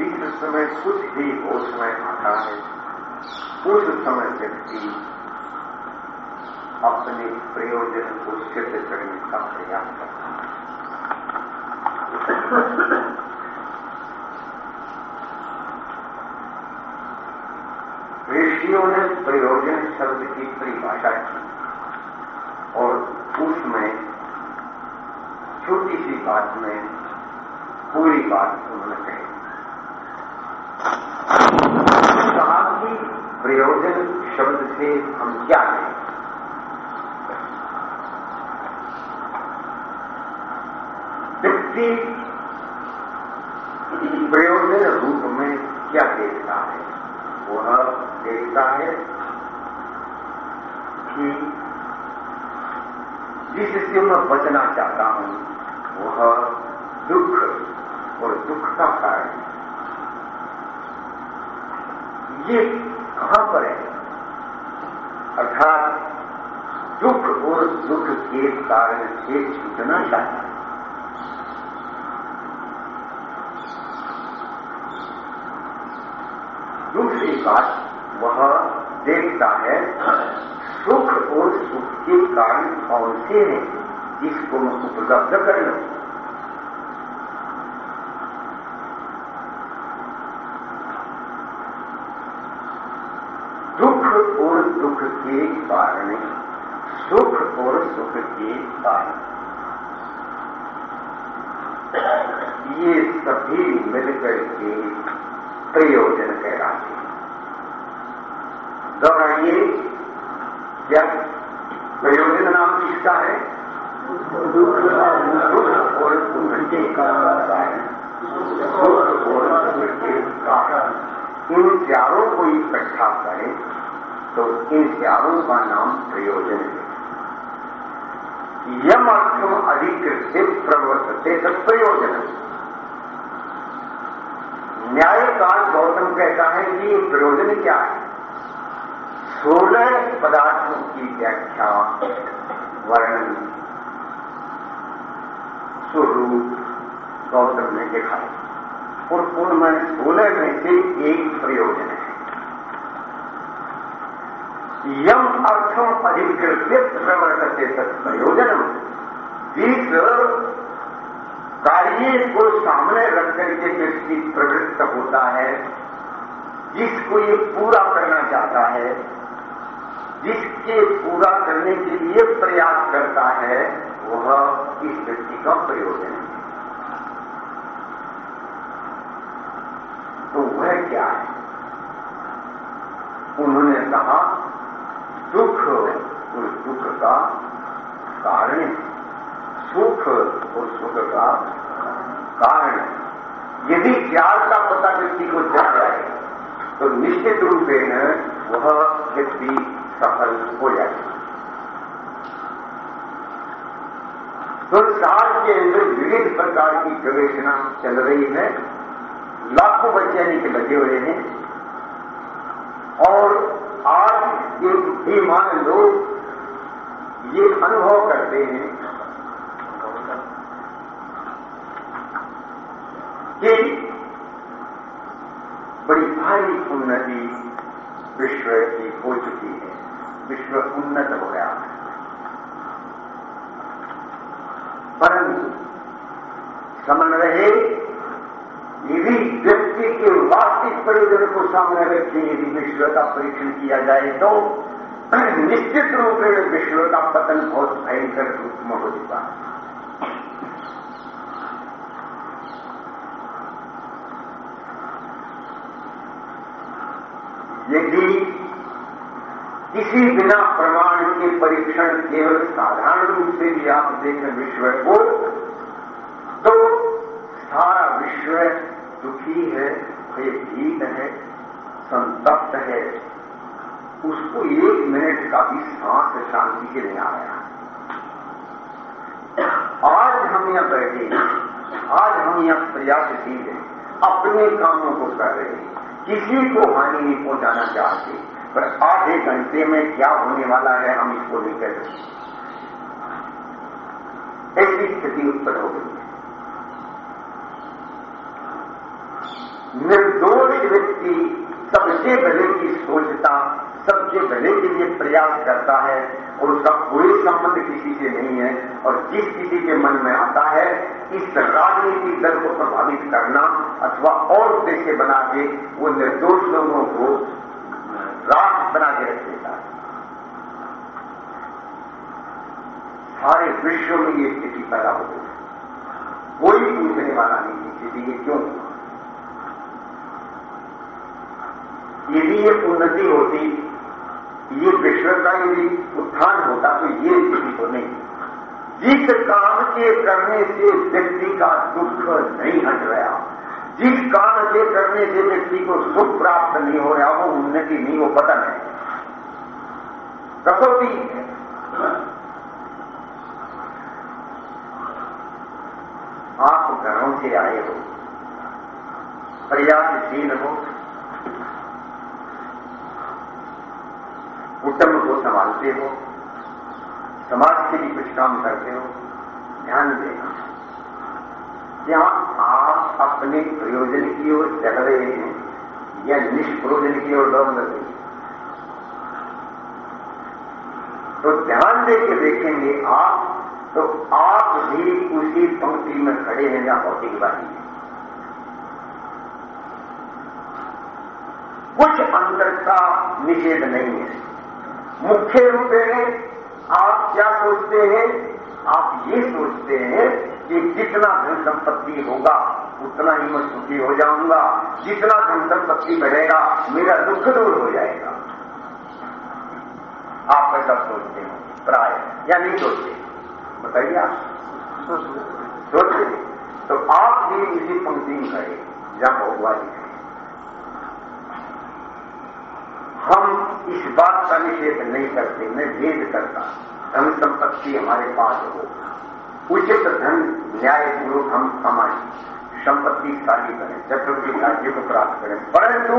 जिस समय भी होश में आता है उस समय व्यक्ति अपने प्रयोजन को सिद्ध करने का प्रयास करता है। ऋषियों ने प्रयोजन शब्द की परिभाषा की और उसमें छोटी सी बात में पूरी बात उन्होंने कही कहा कि प्रयोजन शब्द से हम क्या कहें व्यक्ति प्रयोजन रूप में क्या देखता है? वह देखता है कि जिससे मैं बचना चाहता हूँ, वह दुख और दुख का कारण ये कहाँ पर है। अर्थात, दुख और दुख के कारण से छूटना चाहता है। दूसरी बात वह देखता है, सुख और सुख के कारण कौन से हैं जिसको मैं उपलब्ध कर लू दुख और दुख के कारण सुख और सुख के कारण। ये सभी मिलकर के प्रयोजन कहलाते हैं। दोहराइए क्या प्रयोजन नाम किसका है? दुख और सुख के कारण। है सुख और सुख के कारण। इन चारों को इकट्ठा करें। तो इन चारों का नाम प्रयोजन। है यम अर्थम अधिकृत से प्रवर्तते प्रयोजन न्यायकाल गौतम कहता है कि प्रयोजन क्या है? सोलह पदार्थों की व्याख्या, वर्णन, स्वरूप गौतम ने दिखाया और पूर्ण उनमें सोलह में से एक प्रयोजन। यम अर्थम अधिकृत प्रवर्तते तत्प्रयोजनम। जिस कार्य को सामने रख करके व्यक्ति प्रवृत्त होता है, जिसको ये पूरा करना चाहता है, जिसके पूरा करने के लिए प्रयास करता है, वह इस व्यक्ति का प्रयोजन है। तो वह क्या है? उन्होंने कहा का कारण सुख और सुख का कारण। यदि चार का पता व्यक्ति को चल जाए तो निश्चित रूपेण वह व्यक्ति सफल हो जाए। संसार के अंदर विविध प्रकार की गवेषणा चल रही है। लाखों वैज्ञानिक लगे हुए हैं। और आज के बुद्धिमान लोग ये अनुभव करते हैं। कि बड़ी भारी उन्नति विश्व की हो चुकी है। विश्व उन्नत हो गया। परंतु समन रहे, यदि व्यक्ति के वास्तविक प्रयोजन को सामने रखते यदि विश्व का परीक्षण किया जाए तो निश्चित रूप में विश्व का पतन बहुत भयंकर रूप में हो चुका है। यदि किसी बिना प्रमाण के परीक्षण केवल साधारण रूप से भी आप देखें विश्व को तो सारा विश्व दुखी है, भयभीत है, संतप्त है। उसको एक मिनट का भी सांस शांति के नहीं आ रहा आज हम यहाँ बैठे आज हम यहाँ प्रयासशील हैं। अपने कामों को कर रहे हैं। किसी को हानि नहीं पहुंचाना चाहते। पर आधे घंटे में क्या होने वाला है, हम इसको सकते। ऐसी स्थिति उत्पन्न हो गई है। निर्दोष व्यक्ति सबसे भले की सोचता सबसे भले के लिए प्रयास करता है, और उसका कोई संबंध किसी से नहीं है, और जिस किसी के मन में आता है, इस राजनीतिक दल को प्रभावित करना अथवा और उद्देश्य बना के वो निर्दोष लोगों को राष्ट्र बना के रख देता है। सारे विश्व में ये स्थिति पैदा हो गई। कोई पूछने वाला नहीं स्थिति ये क्यों यदि ये उन्नति होती ये विश्व का यदि उत्थान होता तो ये स्थिति तो नहीं। जिस काम के करने से व्यक्ति का दुख नहीं हट रहा, जिस काम के करने से व्यक्ति को सुख प्राप्त नहीं हो रहा, वो उन्नति नहीं, वो पतन है। कसौती आप घरों से आए हो प्रयासशील हो कुटुंब को संभालते हो, समाज के लिए कुछ काम करते हो, ध्यान देना। क्या आप अपने प्रयोजन की ओर चल रहे हैं या निष्प्रयोजन की ओर दौड़ रहे हैं? तो ध्यान दे के देखेंगे आप तो आप भी उसी पंक्ति में खड़े हैं जहाँ भौतिकवादी है। कुछ अंतर का निषेध नहीं है। मुख्य रूप में आप क्या सोचते हैं? आप ये सोचते हैं कि जितना धन संपत्ति होगा उतना ही मैं सुखी हो जाऊँगा। जितना धन संपत्ति बढ़ेगा मेरा दुख दूर हो जाएगा। आप ऐसा सोचते हो प्राय या नहीं सोचते? बताइए आप। सोचते तो आप भी इसी पंक्ति में खड़े जहाँ भगवान है हम इस बात का निषेध नहीं करते, मैं भेद करता धन संपत्ति हमारे पास हो। उचित धन न्यायपूर्वक हम कमाएँ। संपत्ति शादी करें चक्रवर्ती राज्य को प्राप्त करें। परंतु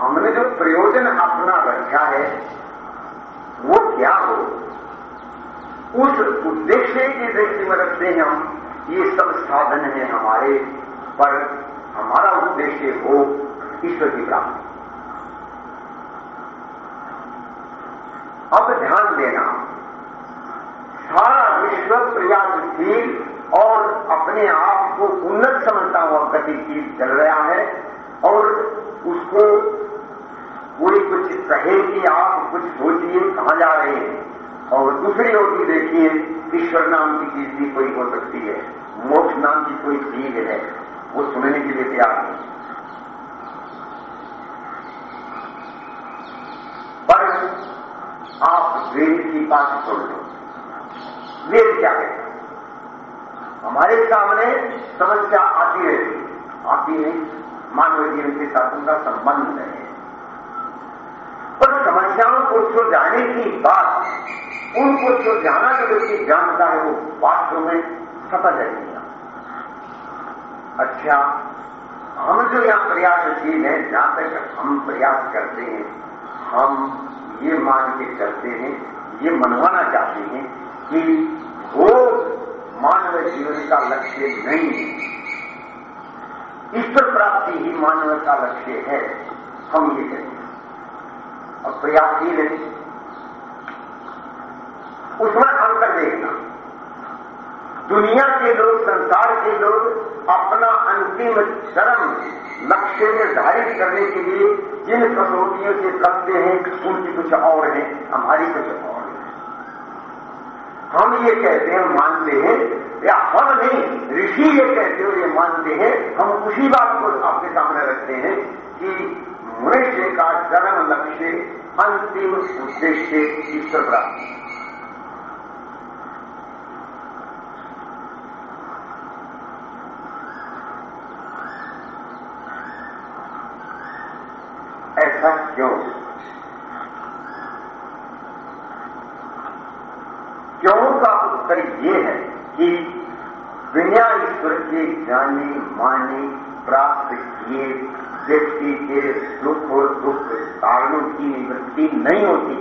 हमने जो प्रयोजन अपना रखा है, वो क्या हो? उस उद्देश्य की दृष्टि में रखते हैं हम, ये सब साधन है हमारे, पर हमारा उद्देश्य हो ईश्वर की प्राप्ति। अब ध्यान देना। सारा विश्व प्रयासशील और अपने आप को उन्नत समझता हुआ गतिशील चल रहा है और उसको कोई कुछ कहे कि आप कुछ सोचिए, कहाँ जा रहे हैं? और दूसरी ओर भी देखिए, ईश्वर नाम की चीज़ भी कोई हो सकती है। मोक्ष नाम की कोई चीज़ है, वो सुनने के लिए तैयार है पर आप वेद की बात सुन लो। वेद क्या है? हमारे सामने समस्या आती रहती आती है मानव जीवन के साथ उनका संबंध है। पर समस्याओं को सुलझाने की बात, उनको सुलझाना जो व्यक्ति जानता है, वो वास्तव में सफल है अच्छा हम जो यहाँ प्रयासशील हैं, जहाँ तक हम प्रयास करते हैं, हम ये मान के चलते हैं, ये मनवाना चाहते हैं कि वो मानव जीवन का लक्ष्य नहीं है। ईश्वर प्राप्ति ही मानव का लक्ष्य है, हम ये हैं और प्रयासशील है उसमें अंतर देखना। दुनिया के लोग, संसार के लोग अपना अंतिम चरम लक्ष्य निर्धारित करने के लिए जिन कसौटियों से करते हैं, उनकी कुछ और है, हमारी कुछ और है। हम ये कहते हैं, मानते हैं, या हम नहीं, ऋषि ये कहते हो ये मानते हैं, हम उसी बात को आपके सामने रखते हैं कि मनुष्य का चरम लक्ष्य अंतिम उद्देश्य ईश्वर प्राप्ति ऐसा क्यों? क्यों? का उत्तर ये है कि बिना ईश्वर के जाने, माने, प्राप्त किए व्यक्ति के सुख और दुख कारणों की निवृत्ति नहीं होती।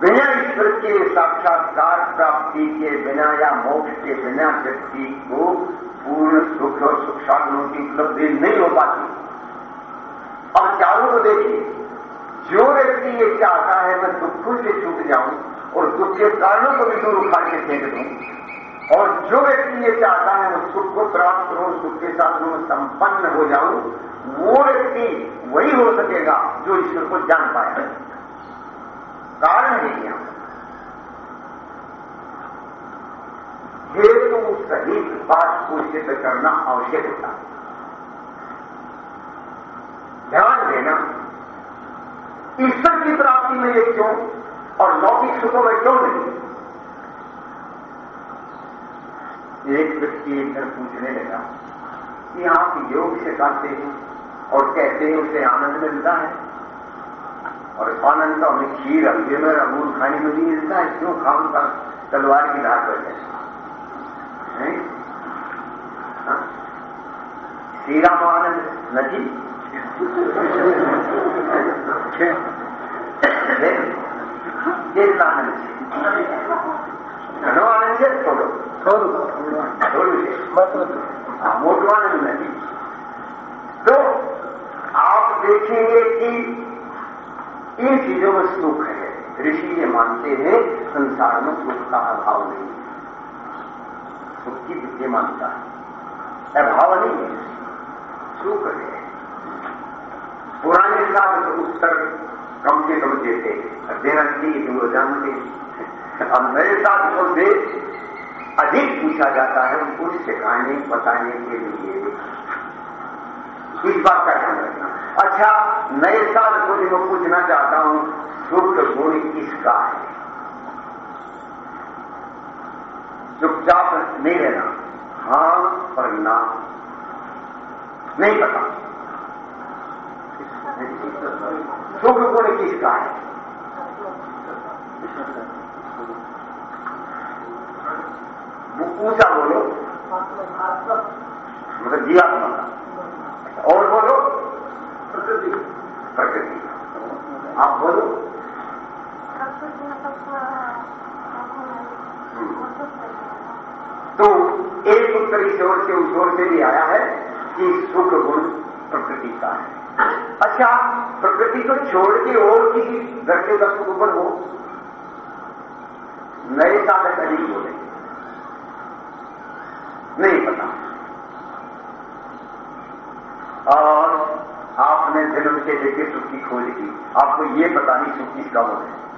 बिना ईश्वर के साक्षात्कार प्राप्ति के बिना या मोक्ष के बिना व्यक्ति को पूर्ण सुख और सुख साधनों की उपलब्धि नहीं हो पाती। चारों को देखिए। जो व्यक्ति ये चाहता है, मैं दुखों से छूट जाऊँ और दुख के कारणों को भी दूर उखाड़ के फेंक दूँ, और जो व्यक्ति ये चाहता है, मैं सुख को प्राप्त करूँ, सुख के साथ में संपन्न हो जाऊँ, वो व्यक्ति वही हो सकेगा जो ईश्वर को जान पाया। कारण है यहाँ हेतु सहित बात को सिद्ध करना आवश्यक होता है ध्यान देना। ईश्वर की प्राप्ति में ये क्यों? और लौकिक सुखों में क्यों नहीं? एक व्यक्ति एक घर पूछने लगा कि आप योग सिखाते हैं और कहते हैं उसे आनंद मिलता है? और आनंद का हमें खीर अभी में अमूल खाने में नहीं मिलता है, क्यों खाम का तलवार की धार पर है? हाँ? श्री राम आनंद नजीक ಇಲ್ಲ तो आप देखेंगे कि इन चीज़ों में सुख है। ऋषि ये मानते हैं संसार में अभाव नहीं है। सुख की है अभाव नहीं है, सुख है। पुराने साल तो उत्तर कम से कम देते देना चाहिए कि वो जानते अब नए साथ को दे अधिक पूछा जाता है उनको सिखाने बताने के लिए। इस बात का ध्यान रखना। अच्छा नए साल को जो मैं पूछना चाहता हूँ सुख गुण किसका है? चुपचाप नहीं रहना। हाँ और ना। नहीं पता। सुख गुण किसका है ऊँचा बोलो मतलब जीवात्मा और बोलो प्रकृति प्रकृति आप बोलो तो एक उत्तर ओर से उस ओर से भी आया है कि सुख गुण प्रकृति का है। अच्छा प्रकृति को छोड़ के और किसी धरती का गुण हो। नए साधक अधिक बोले। नहीं पता। और आपने जन्म के लेके सुख की खोज की आपको ये पता नहीं सुख किसका हो है।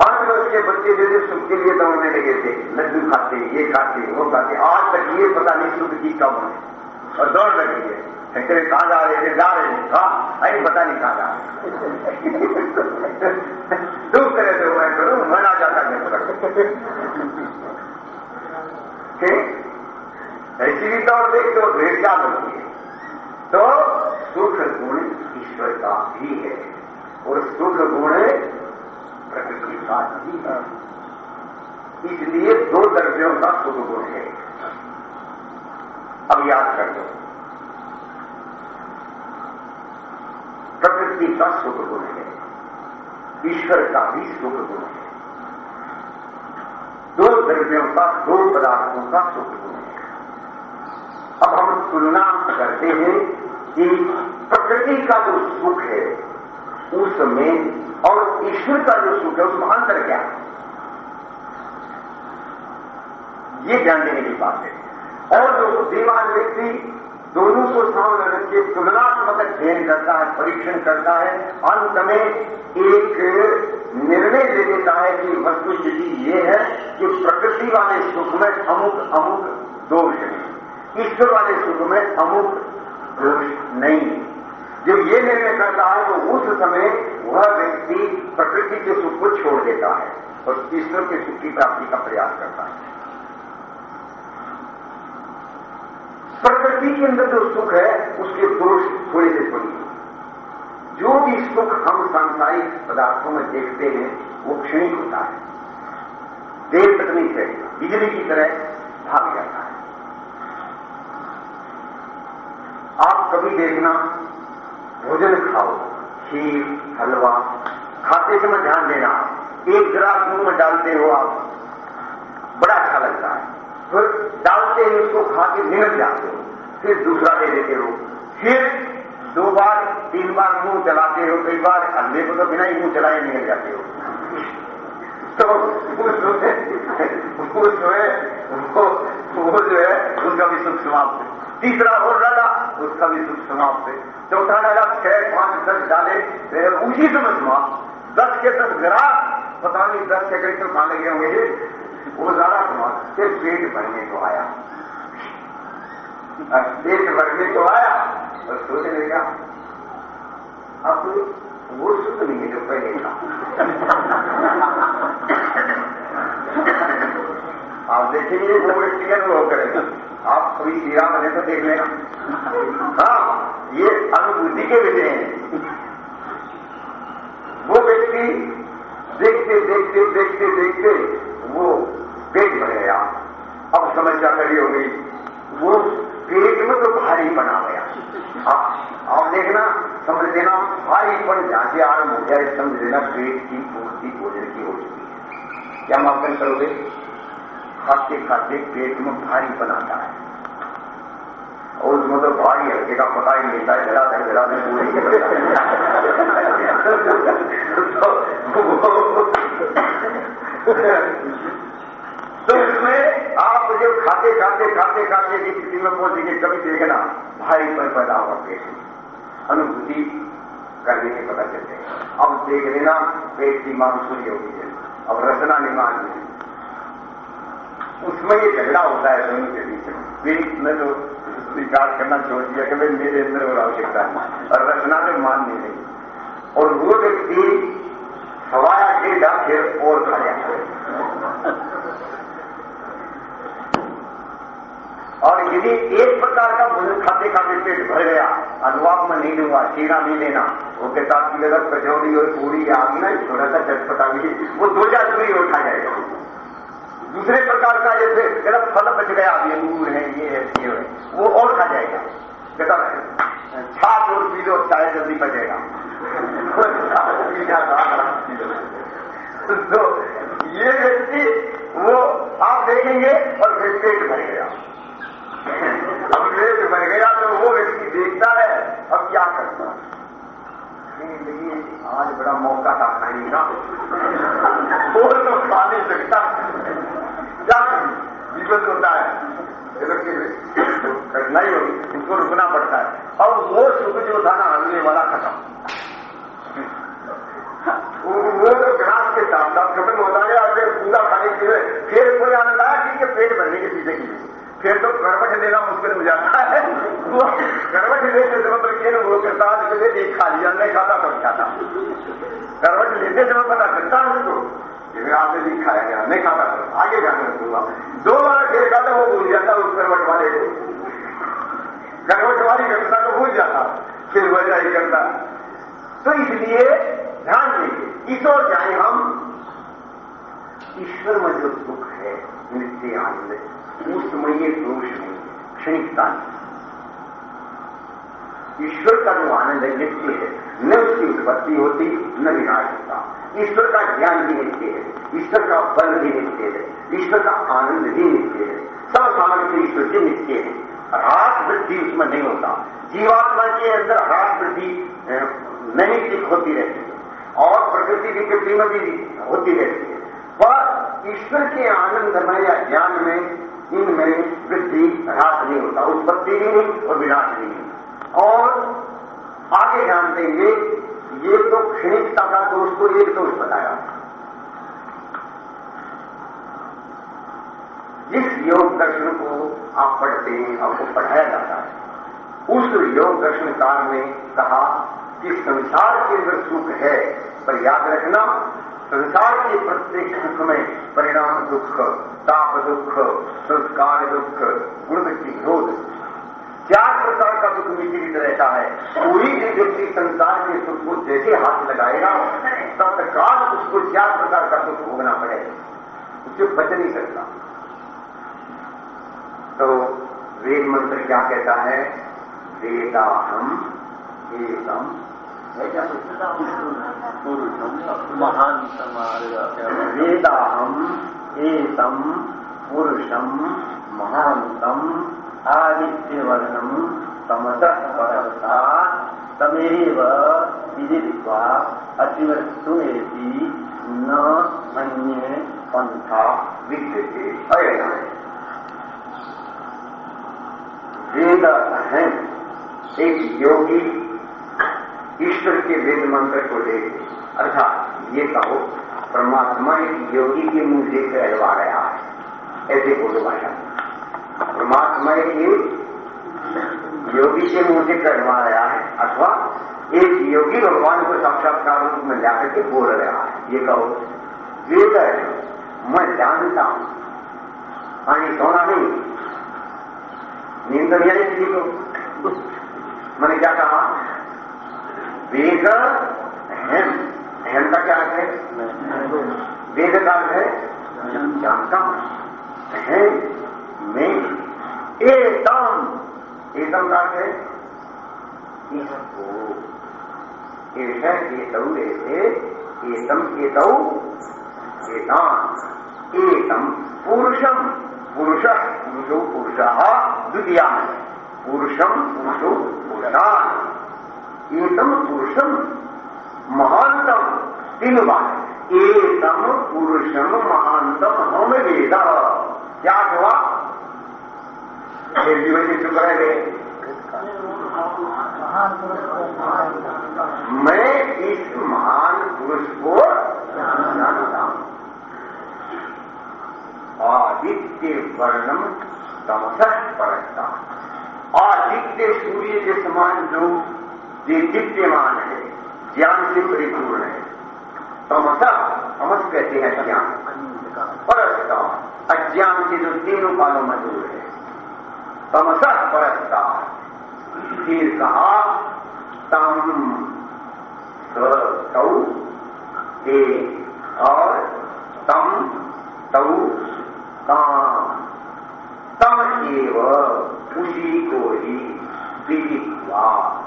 पाँच वर्ष के बच्चे जैसे सुख के लिए दौड़ने लगे थे। लड्डू खाते, ये खाते, वो खाते। आज तक ये पता नहीं सुख किसका हो है। और दौड़ लगी है। कहते कहाँ जा रहे थे जा रहे हाँ। अरे, पता नहीं कहाँ जा रहे दुख करे थे मैं करूँ मैं ना जाता ठीक ऐसी भी दौड़ देख तो क्या होती है? तो सुख गुण ईश्वर का भी है, और सुख गुण प्रकृति का भी है। इसलिए दो द्रव्यों का सुख गुण है। अब याद कर लो प्रकृति का सुख गुण है। ईश्वर का भी सुख गुण है। दो द्रव्यों का, दो पदार्थों का सुख गुण है। अब हम तुलना करते हैं कि प्रकृति का जो सुख है, उसमें और ईश्वर का जो सुख है, उसमें अंतर क्या है? ये ध्यान देने की बात है। और जो बुद्धिमान व्यक्ति दोनों को सामने के तुलनात्मक अध्ययन करता है, परीक्षण करता है, अंत में एक निर्णय ले लेता है कि वस्तु स्थिति ये है कि प्रकृति वाले सुख में अमुक अमुक दोष है। ईश्वर वाले सुख में अमुक दोष नहीं। है जब ये निर्णय करता है तो उस समय वह व्यक्ति प्रकृति के सुख को छोड़ देता है और ईश्वर के सुख की प्राप्ति का प्रयास करता है। प्रकृति के अंदर जो सुख है, उसके पुरुष थोड़े से थोड़ी जो भी सुख हम सांसारिक पदार्थों में देखते हैं, वो क्षणिक होता है। देर तक नहीं चलेगा। बिजली की तरह भाग जाता है। आप कभी देखना, भोजन खाओ, खीर, हलवा, खाते समय ध्यान देना। एक ग्रास मुँह में डालते हो आप, बड़ा अच्छा लगता है। फिर डालते ही उसको खा के निकल जाते हो। फिर दूसरा ले लेते हो फिर दो बार, तीन बार मुँह चलाते हो, कई बार हल्ले को तो बिना ही मुँह चलाए निकल जाते हो। तो वो जो है, वो वो जो है उसका भी सुख समाप्त है। तीसरा और डाला उसका भी सुख समाप्त है। चौथा डाला छह, पाँच, दस डाले उसी समय समाप्त। दस के दस ग्रास, पता नहीं दस के करीब तो कहाँ लगे होंगे। वो ज़्यादा समाप्त फिर पेट भरने को आया। पेट भरने को आया और सोचने लगा, अब वो सुख नहीं है जो पहले आप देखेंगे वो व्यक्ति का अनुभव करेगा। आप कभी हीरा बने तो देख लेना। हाँ ये अनुभूति के विषय हैं। वो व्यक्ति देखते देखते देखते देखते वो पेट भर गया अब समस्या खड़ी हो गई वो पेट में तो भारी बना गया। आप देखना, समझ लेना, भारी पन जहाँ से आरंभ हो जाए समझ लेना पेट की पूर्ति भोजन की हो चुकी है। क्या मापन करोगे? खाते खाते पेट में भारी बनाता है। और उसमें तो भारी हल्के का पता ही नहीं है जरा धर जरा धर पूरी तो उसमें आप जो खाते खाते खाते खाते की स्थिति में पहुँचेंगे कभी देखना भाई पर पैदा होगा पेट। अनुभूति करने के पता चलते हैं। अब देख लेना, पेट की मांग पूरी होगी है। अब रचना निर्माण में उसमें ये झगड़ा होता है दोनों के बीच में। पेट में तो स्वीकार करना छोड़ दिया कि भाई मेरे अंदर और आवश्यकता है। और रचना में मान नहीं रही। और वो व्यक्ति सवाया खेदा फिर और खा जाता यदि एक प्रकार का भोजन खाते खाते पेट भर गया अनुवाद में नहीं लूँगा शीरा नहीं लेना वो के साथ की अगर कचौड़ी और पूरी या आगी ना थोड़ा सा चटपटा भी, वो दो चार पूरी उठा जाएगा। दूसरे प्रकार का जैसे कहता फल बच गया, अभी अंगूर है, ये है ये है, वो और खा जाएगा। कहता छाछ और पी लो, चाय जल्दी बचेगा तो ये व्यक्ति वो आप देखेंगे और फिर पेट भर गया। पेट भर गया तो वो व्यक्ति देखता है, अब क्या करता देखिए आज बड़ा मौका था खाने का। वो तो खा नहीं सकता। क्या विपद होता है। कठिनाई होगी उसको रुकना पड़ता है। और वो सुख जो था ना हलवे वाला खत्म। वो तो ग्रास के साथ साथ खत्म होता फिर पूरा खाने के लिए, फिर कोई आनंद आया, ठीक है, पेट भरने के पीछे की फिर तो करवट हो जाता है। वो करवट लेते समय तो क्या वो करता है एक खा लिया नहीं खाता तो खाता करवट लेते समय पता चलता है उसको आपने भी खाया गया नहीं खाता तो आगे जाने दूँगा दो बार फिर खाता वो भूल जाता उस करवट वाले को। करवट वाली घटना को भूल जाता। फिर वजह ही करता। तो इसलिए ध्यान दीजिए, इस ओर जाए हम। ईश्वर में जो सुख है, नित्य आनंद, उसमें ये दोष नहीं। क्षणिकता ईश्वर का जो आनंद है, नित्य है, न उसकी उत्पत्ति होती, न विनाश होता। ईश्वर का ज्ञान भी नित्य है, ईश्वर का बल भी नित्य है, ईश्वर का आनंद भी नित्य है। सब सामर्थ्य ईश्वर के नित्य है। ह्रास वृद्धि उसमें नहीं होता। जीवात्मा के अंदर ह्रास वृद्धि नहीं ठीक होती रहती है। और प्रकृति में भी होती रहती है। पर ईश्वर के आनंद में या ज्ञान में, इनमें वृद्धि ह्रास नहीं होता उत्पत्ति भी नहीं, और विनाश भी नहीं। और आगे ध्यान देंगे, ये तो क्षणिकता का दोष को एक दोष बताया। जिस योग दर्शन को आप पढ़ते हैं, आपको पढ़ाया जाता है। उस योग दर्शन काल कहा कि संसार के अंदर सुख है, पर याद रखना संसार के प्रत्येक सुख में परिणाम दुख, ताप दुख, संस्कार दुख, गुण की विरोध चार प्रकार का दुख मिश्रित रहता है। कोई भी व्यक्ति संसार के सुख को जैसे हाथ लगाएगा, तत्काल उसको चार प्रकार का दुख भोगना पड़ेगा। उससे बच नहीं सकता। तो वेद मंत्र क्या कहता है? वेदाहम एकम महान वेदाहम एतम पुरुषम महानतम आदित्यवर्णम तमसः परस्ता तमेव विदित्वा अतिवस्तुमेति न अन्ये पंथा विद्यते। वेद है एक योगी ईश्वर के वेद मंत्र को लेके अर्थात, ये कहो, परमात्मा एक योगी के मुँह से कहलवा रहा है। ऐसे बोलो भाषा। परमात्मा एक योगी के मुँह से कहलवा रहा है, अथवा एक योगी भगवान को साक्षात्कार रूप में जाकर के बोल रहा है। ये कहो, वेद है, मैं जानता हूँ। पानी सोना नहीं नींद नहीं आई मैंने क्या कहा? वेद अहम। अहम का क्या है? वेद का है जानता हूँ अहम मैं एतम। एतम का है एष एतौ ऐसे एतम एतौ एतान। एतम पुरुषम पुरुष। पुरुषो पुरुष द्वितीया। पुरुषम पुरुषो पुरुषान एतम पुरुषम महानतम। तीन बात एतम पुरुषम महानतम हम वेद। क्या हुआ? भी वैसे चुप मैं इस महान पुरुष को जानता हूँ। आदित्य वर्णम तमसह परता आदित्य सूर्य के समान जो ये दिव्यमान है, ज्ञान से परिपूर्ण है। तमसा तमस कहते हैं ज्ञान परस्ता, अज्ञान के जो तीनों कालों में दूर है। तमसा परस्ता। फिर कहा तम तौ ते और तम तौ काम तम एव उसी को ही विदित्वा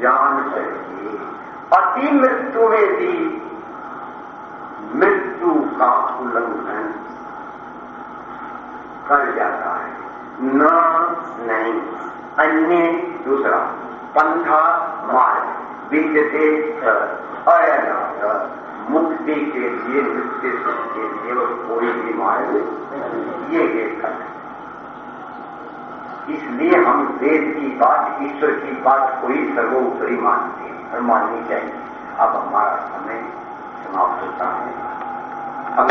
जान करके अति मृत्यु में भी मृत्यु का उल्लंघन कर जाता है। न नहीं, अन्य दूसरा, पंथा मार्ग, विद्यते मुक्ति के लिए मृत्यु के लिए और कोई भी मार्ग ये एक का इसलिए हम वेद की बात, ईश्वर की बात कोई सर्वोपरि मानते हैं और माननी चाहिए। अब हमारा समय समाप्त होता है। अब